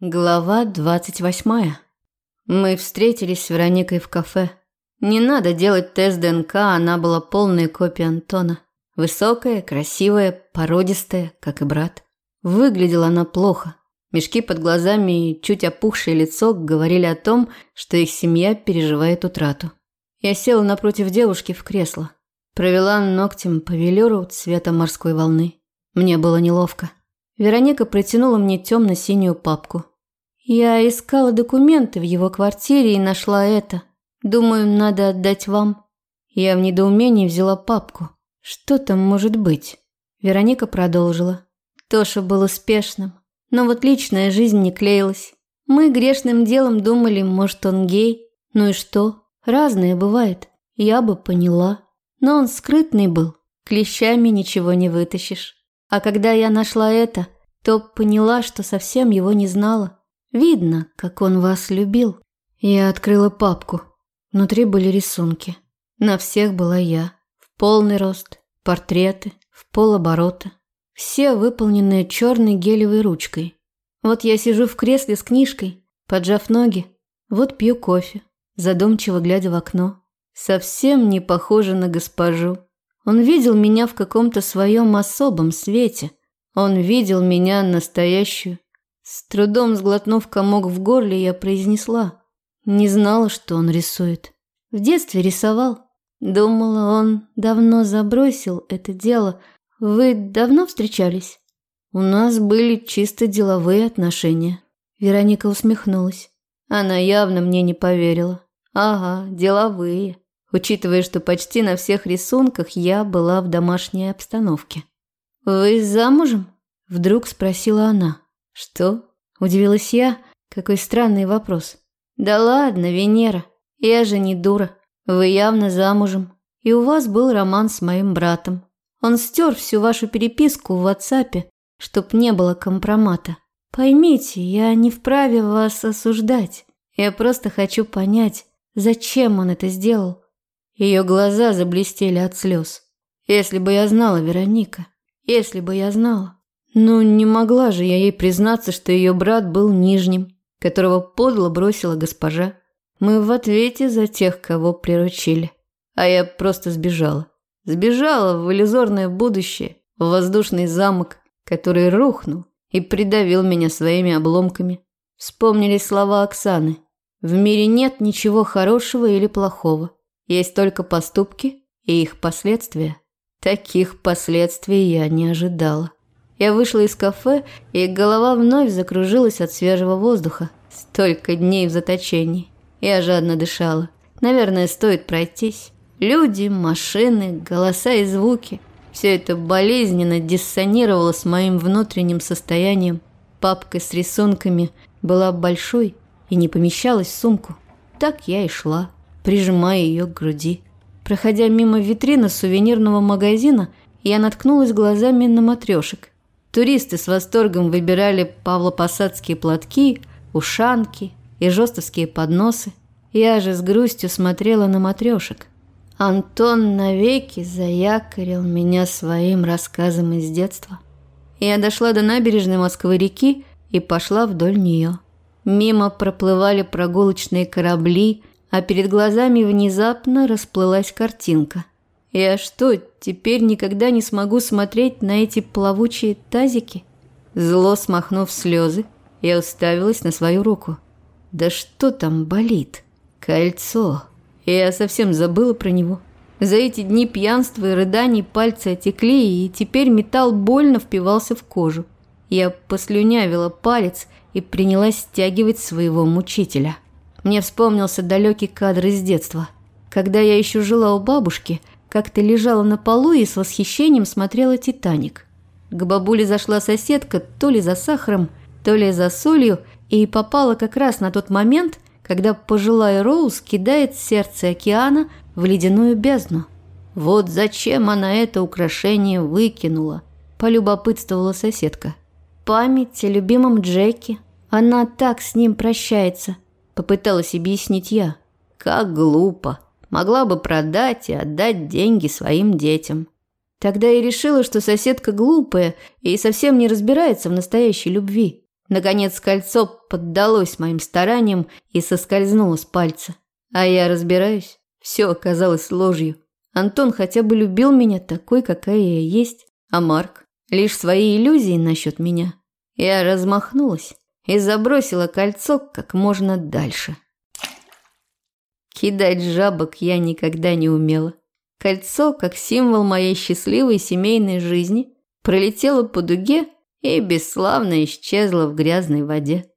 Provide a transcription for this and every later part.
Глава двадцать восьмая. Мы встретились с Вероникой в кафе. Не надо делать тест ДНК, она была полной копией Антона. Высокая, красивая, породистая, как и брат. Выглядела она плохо. Мешки под глазами и чуть опухшее лицо говорили о том, что их семья переживает утрату. Я села напротив девушки в кресло. Провела ногтем по велюру цвета морской волны. Мне было неловко. Вероника протянула мне темно-синюю папку. Я искала документы в его квартире и нашла это. Думаю, надо отдать вам. Я в недоумении взяла папку. Что там может быть? Вероника продолжила. Тоша был успешным, но вот личная жизнь не клеилась. Мы грешным делом думали, может, он гей. Ну и что? Разное бывает. Я бы поняла. Но он скрытный был. Клещами ничего не вытащишь. А когда я нашла это, то поняла, что совсем его не знала. Видно, как он вас любил. Я открыла папку. Внутри были рисунки. На всех была я. В полный рост. Портреты. В полоборота. Все выполненные черной гелевой ручкой. Вот я сижу в кресле с книжкой, поджав ноги. Вот пью кофе, задумчиво глядя в окно. Совсем не похоже на госпожу. Он видел меня в каком-то своем особом свете. Он видел меня настоящую. С трудом сглотнув комок в горле, я произнесла. Не знала, что он рисует. В детстве рисовал. Думала, он давно забросил это дело. Вы давно встречались? У нас были чисто деловые отношения. Вероника усмехнулась. Она явно мне не поверила. Ага, деловые учитывая, что почти на всех рисунках я была в домашней обстановке. «Вы замужем?» – вдруг спросила она. «Что?» – удивилась я. Какой странный вопрос. «Да ладно, Венера, я же не дура. Вы явно замужем. И у вас был роман с моим братом. Он стер всю вашу переписку в WhatsApp, чтоб не было компромата. Поймите, я не вправе вас осуждать. Я просто хочу понять, зачем он это сделал. Ее глаза заблестели от слез. Если бы я знала, Вероника, если бы я знала. Ну, не могла же я ей признаться, что ее брат был нижним, которого подло бросила госпожа. Мы в ответе за тех, кого приручили. А я просто сбежала. Сбежала в иллюзорное будущее, в воздушный замок, который рухнул и придавил меня своими обломками. Вспомнились слова Оксаны. В мире нет ничего хорошего или плохого. Есть только поступки и их последствия. Таких последствий я не ожидала. Я вышла из кафе, и голова вновь закружилась от свежего воздуха. Столько дней в заточении. Я жадно дышала. Наверное, стоит пройтись. Люди, машины, голоса и звуки. Все это болезненно диссонировало с моим внутренним состоянием. Папка с рисунками была большой и не помещалась в сумку. Так я и шла прижимая ее к груди. Проходя мимо витрины сувенирного магазина, я наткнулась глазами на матрешек. Туристы с восторгом выбирали павлопосадские платки, ушанки и жестовские подносы. Я же с грустью смотрела на матрешек. Антон навеки заякорил меня своим рассказом из детства. Я дошла до набережной Москвы-реки и пошла вдоль нее. Мимо проплывали прогулочные корабли а перед глазами внезапно расплылась картинка. Я что, теперь никогда не смогу смотреть на эти плавучие тазики? Зло смахнув слезы, я уставилась на свою руку. Да что там болит? Кольцо. Я совсем забыла про него. За эти дни пьянства и рыданий пальцы отекли, и теперь металл больно впивался в кожу. Я послюнявила палец и принялась стягивать своего мучителя. Мне вспомнился далекий кадр из детства. Когда я еще жила у бабушки, как-то лежала на полу и с восхищением смотрела «Титаник». К бабуле зашла соседка то ли за сахаром, то ли за солью, и попала как раз на тот момент, когда пожилая Роуз кидает сердце океана в ледяную бездну. Вот зачем она это украшение выкинула, полюбопытствовала соседка. Память о любимом Джеке. Она так с ним прощается – Попыталась объяснить я. Как глупо. Могла бы продать и отдать деньги своим детям. Тогда я решила, что соседка глупая и совсем не разбирается в настоящей любви. Наконец кольцо поддалось моим стараниям и соскользнуло с пальца. А я разбираюсь, все оказалось ложью. Антон хотя бы любил меня такой, какая я есть, а Марк лишь свои иллюзии насчет меня. Я размахнулась и забросила кольцо как можно дальше. Кидать жабок я никогда не умела. Кольцо, как символ моей счастливой семейной жизни, пролетело по дуге и бесславно исчезло в грязной воде.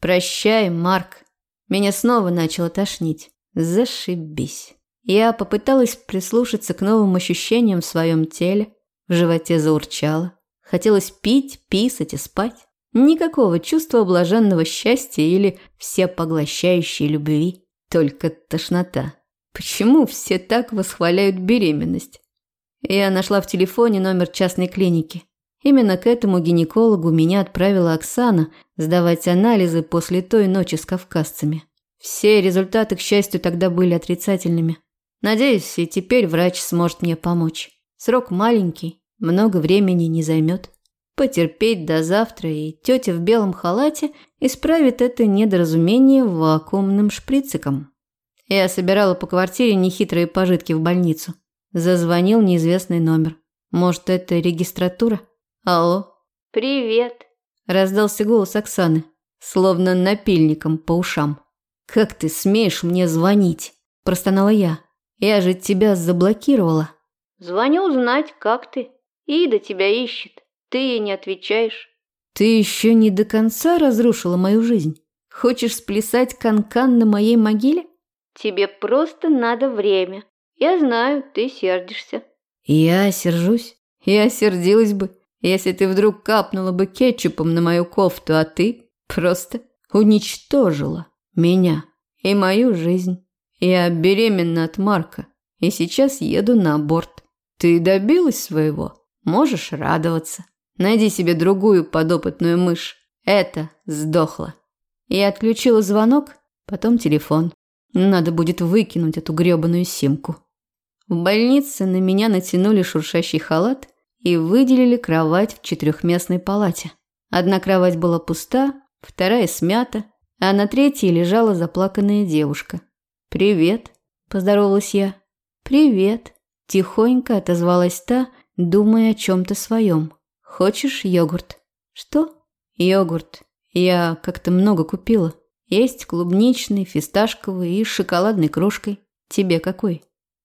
«Прощай, Марк». Меня снова начало тошнить. Зашибись. Я попыталась прислушаться к новым ощущениям в своем теле. В животе заурчало. Хотелось пить, писать и спать. Никакого чувства блаженного счастья или всепоглощающей любви. Только тошнота. Почему все так восхваляют беременность? Я нашла в телефоне номер частной клиники. Именно к этому гинекологу меня отправила Оксана сдавать анализы после той ночи с кавказцами. Все результаты, к счастью, тогда были отрицательными. Надеюсь, и теперь врач сможет мне помочь. Срок маленький, много времени не займет. Потерпеть до завтра, и тетя в белом халате исправит это недоразумение вакуумным шприциком. Я собирала по квартире нехитрые пожитки в больницу. Зазвонил неизвестный номер. Может, это регистратура? Алло. Привет. Раздался голос Оксаны, словно напильником по ушам. Как ты смеешь мне звонить? Простонала я. Я же тебя заблокировала. Звоню узнать, как ты. Ида тебя ищет. Ты ей не отвечаешь. Ты еще не до конца разрушила мою жизнь. Хочешь сплясать канкан -кан на моей могиле? Тебе просто надо время. Я знаю, ты сердишься. Я сержусь. Я сердилась бы, если ты вдруг капнула бы кетчупом на мою кофту, а ты просто уничтожила меня и мою жизнь. Я беременна от Марка и сейчас еду на аборт. Ты добилась своего? Можешь радоваться. Найди себе другую подопытную мышь. Это сдохло. Я отключила звонок, потом телефон. Надо будет выкинуть эту грёбаную симку. В больнице на меня натянули шуршащий халат и выделили кровать в четырехместной палате. Одна кровать была пуста, вторая смята, а на третьей лежала заплаканная девушка. «Привет», – поздоровалась я. «Привет», – тихонько отозвалась та, думая о чем-то своем. «Хочешь йогурт?» «Что?» «Йогурт. Я как-то много купила». Есть клубничный, фисташковый и шоколадной крошкой. Тебе какой?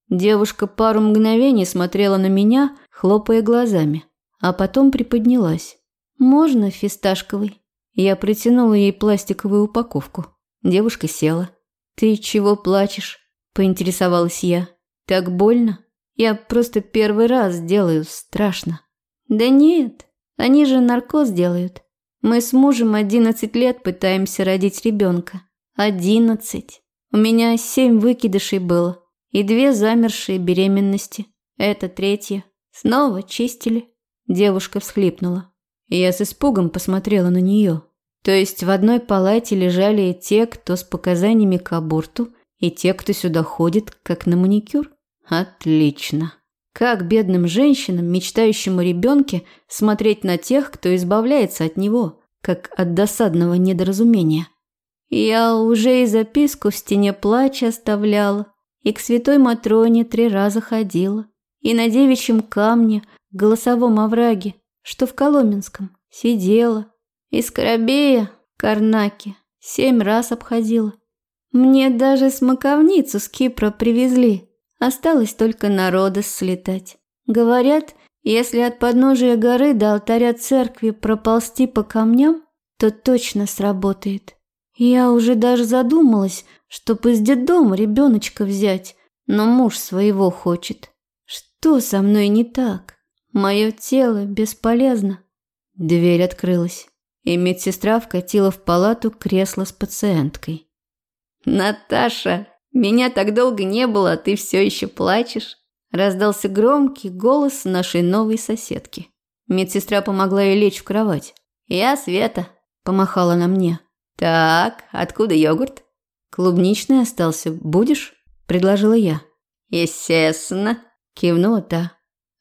Девушка пару мгновений смотрела на меня, хлопая глазами, а потом приподнялась. Можно фисташковый? Я протянула ей пластиковую упаковку. Девушка села. Ты чего плачешь? поинтересовалась я. Так больно? Я просто первый раз делаю, страшно. Да нет, они же наркоз делают. Мы с мужем 11 лет пытаемся родить ребенка. 11. У меня семь выкидышей было и две замершие беременности. Это третья. Снова чистили. Девушка всхлипнула. Я с испугом посмотрела на нее. То есть в одной палате лежали те, кто с показаниями к аборту, и те, кто сюда ходит, как на маникюр? Отлично. Как бедным женщинам, мечтающим о ребенке, смотреть на тех, кто избавляется от него, как от досадного недоразумения? Я уже и записку в стене плача оставляла, и к святой Матроне три раза ходила, и на девичьем камне, голосовом овраге, что в Коломенском, сидела, и скоробея, Карнаки, семь раз обходила. Мне даже смоковницу с Кипра привезли, Осталось только народа слетать. Говорят, если от подножия горы до алтаря церкви проползти по камням, то точно сработает. Я уже даже задумалась, чтоб из детдома ребеночка взять, но муж своего хочет. Что со мной не так? Мое тело бесполезно. Дверь открылась, и медсестра вкатила в палату кресло с пациенткой. «Наташа, меня так долго не было, а ты все еще плачешь?» Раздался громкий голос нашей новой соседки. Медсестра помогла ей лечь в кровать. «Я Света», – помахала на мне. «Так, откуда йогурт?» «Клубничный остался. Будешь?» – предложила я. «Естественно», – кивнула та.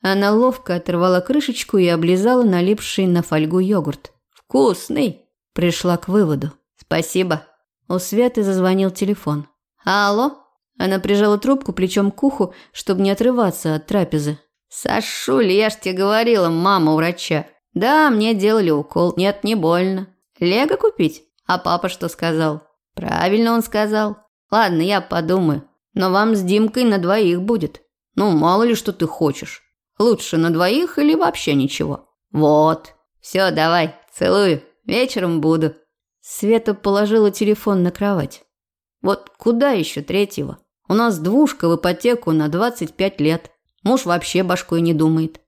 Она ловко оторвала крышечку и облизала налипший на фольгу йогурт. «Вкусный!» пришла к выводу. «Спасибо». У Светы зазвонил телефон. «Алло?» Она прижала трубку плечом к уху, чтобы не отрываться от трапезы. «Сашуль, я ж тебе говорила, мама врача. Да, мне делали укол. Нет, не больно. Лего купить? А папа что сказал?» «Правильно он сказал. Ладно, я подумаю. Но вам с Димкой на двоих будет. Ну, мало ли, что ты хочешь. Лучше на двоих или вообще ничего. Вот. Все, давай, целую. Вечером буду». Света положила телефон на кровать. «Вот куда еще третьего? У нас двушка в ипотеку на 25 лет. Муж вообще башкой не думает».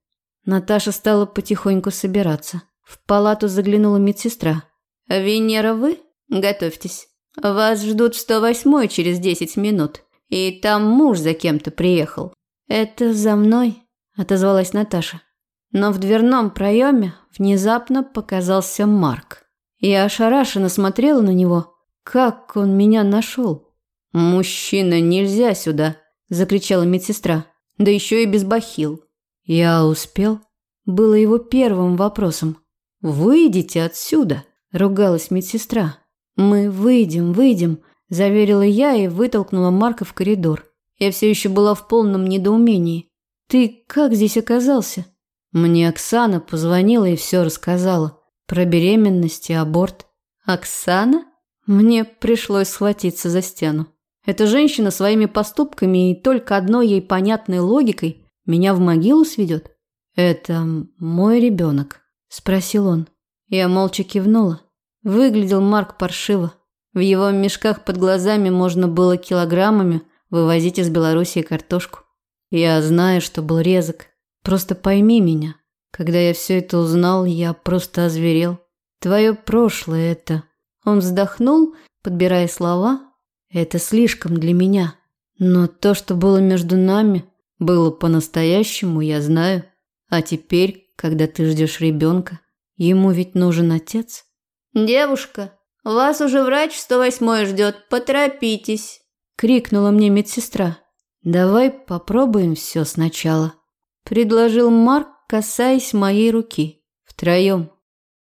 Наташа стала потихоньку собираться. В палату заглянула медсестра. «Венера, вы? Готовьтесь. Вас ждут в 108 через 10 минут. И там муж за кем-то приехал». «Это за мной?» – отозвалась Наташа. Но в дверном проеме внезапно показался Марк. Я ошарашенно смотрела на него. Как он меня нашел? «Мужчина, нельзя сюда!» – закричала медсестра. «Да еще и без бахил». «Я успел?» – было его первым вопросом. «Выйдите отсюда!» – ругалась медсестра. «Мы выйдем, выйдем», – заверила я и вытолкнула Марка в коридор. Я все еще была в полном недоумении. «Ты как здесь оказался?» Мне Оксана позвонила и все рассказала. Про беременность и аборт. Оксана? Мне пришлось схватиться за стену. Эта женщина своими поступками и только одной ей понятной логикой меня в могилу сведет. «Это мой ребенок?» – спросил он. Я молча кивнула. Выглядел Марк паршиво. В его мешках под глазами можно было килограммами вывозить из Белоруссии картошку. Я знаю, что был резок, Просто пойми меня. Когда я все это узнал, я просто озверел. Твое прошлое это. Он вздохнул, подбирая слова. Это слишком для меня. Но то, что было между нами, было по-настоящему, я знаю. А теперь, когда ты ждешь ребенка, ему ведь нужен отец. Девушка, вас уже врач 108 ждет, поторопитесь, крикнула мне медсестра. Давай попробуем все сначала предложил Марк, касаясь моей руки. Втроем.